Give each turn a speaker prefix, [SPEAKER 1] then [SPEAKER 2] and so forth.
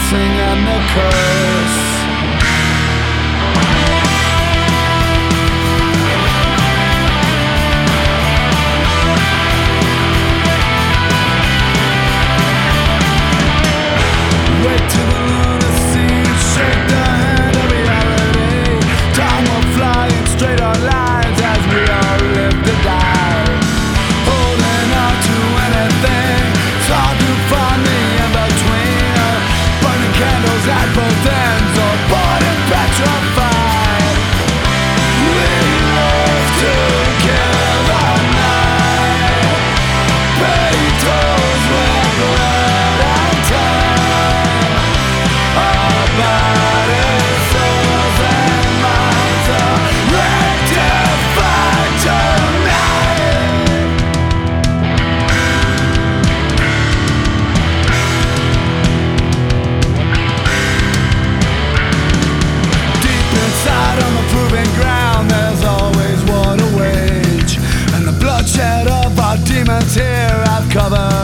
[SPEAKER 1] blessing and the curse. cover.